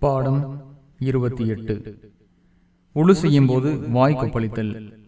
பாடம் இருபத்தி எட்டு. உழு செய்யும் போது வாய் கொப்பளித்தல்.